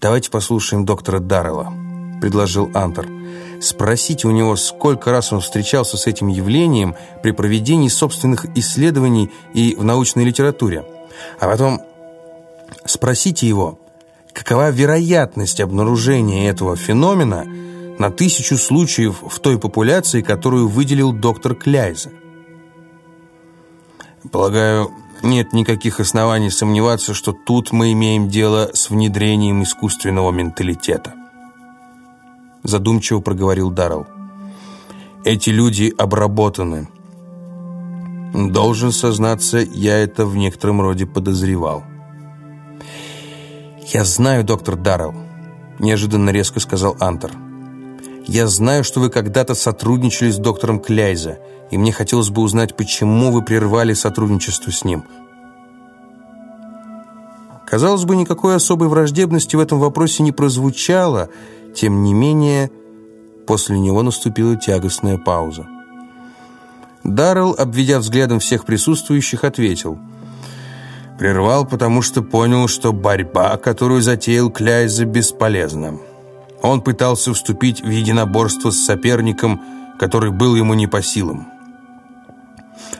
«Давайте послушаем доктора Даррелла», — предложил Антер. «Спросите у него, сколько раз он встречался с этим явлением при проведении собственных исследований и в научной литературе. А потом спросите его, какова вероятность обнаружения этого феномена на тысячу случаев в той популяции, которую выделил доктор Кляйзе. Полагаю, нет никаких оснований сомневаться, что тут мы имеем дело с внедрением искусственного менталитета. Задумчиво проговорил Даррелл. Эти люди обработаны. Должен сознаться, я это в некотором роде подозревал. «Я знаю, доктор Даррелл», – неожиданно резко сказал Антер. «Я знаю, что вы когда-то сотрудничали с доктором Кляйза, и мне хотелось бы узнать, почему вы прервали сотрудничество с ним». Казалось бы, никакой особой враждебности в этом вопросе не прозвучало, тем не менее, после него наступила тягостная пауза. Даррелл, обведя взглядом всех присутствующих, ответил – Прервал, потому что понял, что борьба, которую затеял Кляйза, бесполезна. Он пытался вступить в единоборство с соперником, который был ему не по силам.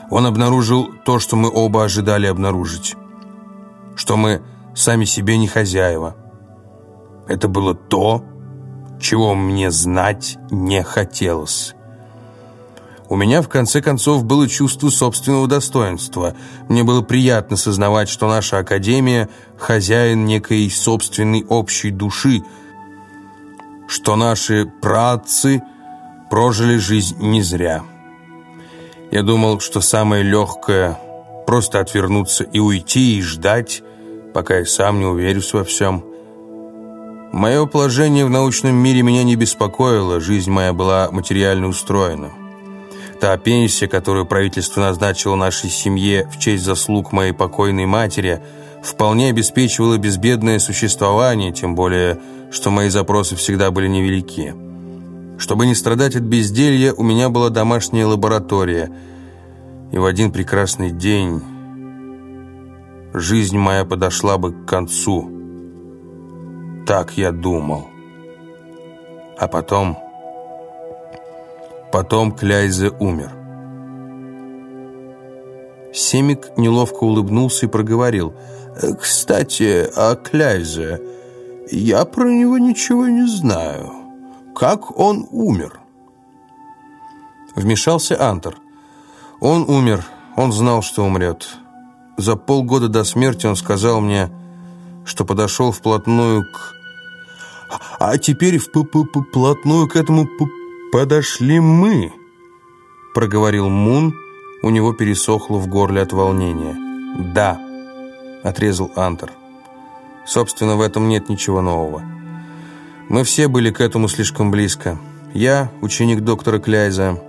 Он обнаружил то, что мы оба ожидали обнаружить. Что мы сами себе не хозяева. Это было то, чего мне знать не хотелось. У меня, в конце концов, было чувство собственного достоинства. Мне было приятно сознавать, что наша Академия – хозяин некой собственной общей души, что наши праотцы прожили жизнь не зря. Я думал, что самое легкое – просто отвернуться и уйти, и ждать, пока я сам не уверюсь во всем. Мое положение в научном мире меня не беспокоило, жизнь моя была материально устроена. Та пенсия, которую правительство назначило нашей семье в честь заслуг моей покойной матери, вполне обеспечивала безбедное существование, тем более, что мои запросы всегда были невелики. Чтобы не страдать от безделья, у меня была домашняя лаборатория, и в один прекрасный день жизнь моя подошла бы к концу. Так я думал. А потом... Потом Кляйзе умер. Семик неловко улыбнулся и проговорил. «Э, «Кстати, о Кляйзе. Я про него ничего не знаю. Как он умер?» Вмешался Антер. «Он умер. Он знал, что умрет. За полгода до смерти он сказал мне, что подошел вплотную к... А теперь вплотную к этому «Подошли мы», — проговорил Мун, у него пересохло в горле от волнения. «Да», — отрезал Антер. «Собственно, в этом нет ничего нового. Мы все были к этому слишком близко. Я, ученик доктора Кляйза,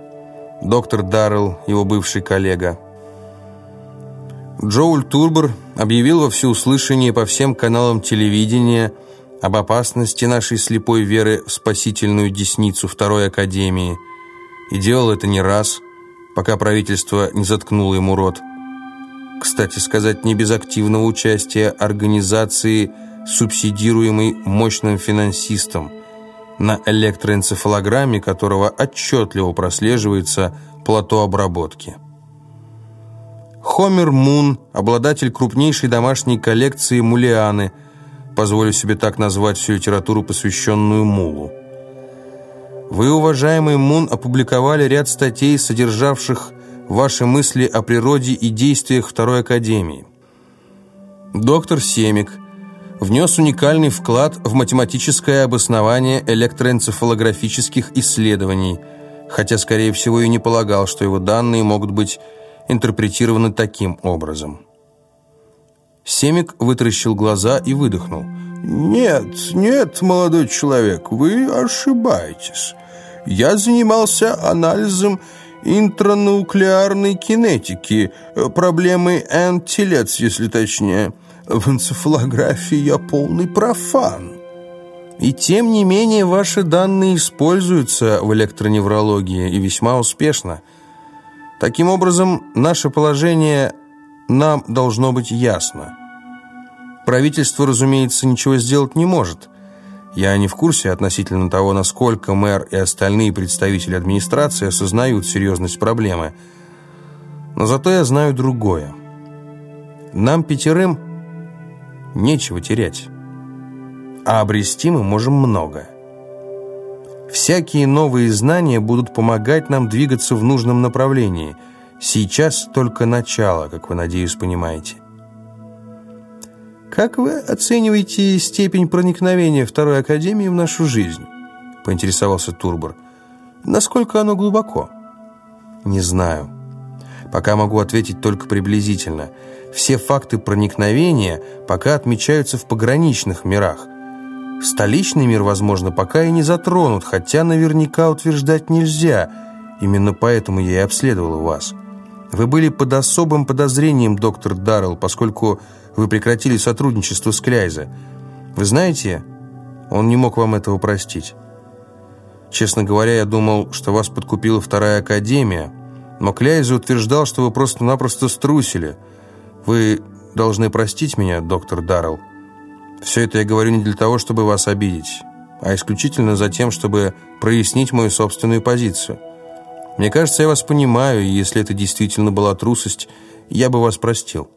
доктор Даррелл, его бывший коллега. Джоуль Турбер объявил во всеуслышание по всем каналам телевидения — об опасности нашей слепой веры в спасительную десницу Второй Академии. И делал это не раз, пока правительство не заткнуло ему рот. Кстати сказать, не без активного участия организации, субсидируемой мощным финансистом, на электроэнцефалограмме которого отчетливо прослеживается плато обработки. Хомер Мун, обладатель крупнейшей домашней коллекции мулианы – позволю себе так назвать всю литературу, посвященную Мулу. Вы, уважаемый Мун, опубликовали ряд статей, содержавших ваши мысли о природе и действиях Второй Академии. Доктор Семик внес уникальный вклад в математическое обоснование электроэнцефалографических исследований, хотя, скорее всего, и не полагал, что его данные могут быть интерпретированы таким образом. Семик вытаращил глаза и выдохнул. «Нет, нет, молодой человек, вы ошибаетесь. Я занимался анализом интрануклеарной кинетики, проблемы антилец, если точнее. В энцефалографии я полный профан». И тем не менее ваши данные используются в электроневрологии и весьма успешно. Таким образом, наше положение нам должно быть ясно. правительство, разумеется, ничего сделать не может. Я не в курсе относительно того, насколько мэр и остальные представители администрации осознают серьезность проблемы. Но зато я знаю другое. Нам пятерым нечего терять. А обрести мы можем многое. Всякие новые знания будут помогать нам двигаться в нужном направлении. Сейчас только начало, как вы, надеюсь, понимаете. «Как вы оцениваете степень проникновения Второй Академии в нашу жизнь?» — поинтересовался Турбор. «Насколько оно глубоко?» «Не знаю. Пока могу ответить только приблизительно. Все факты проникновения пока отмечаются в пограничных мирах. Столичный мир, возможно, пока и не затронут, хотя наверняка утверждать нельзя. Именно поэтому я и обследовал вас. Вы были под особым подозрением, доктор Даррелл, поскольку вы прекратили сотрудничество с Кляйзе. Вы знаете, он не мог вам этого простить. Честно говоря, я думал, что вас подкупила вторая академия, но Кляйзе утверждал, что вы просто-напросто струсили. Вы должны простить меня, доктор Даррелл. Все это я говорю не для того, чтобы вас обидеть, а исключительно за тем, чтобы прояснить мою собственную позицию. Мне кажется, я вас понимаю, и если это действительно была трусость, я бы вас простил».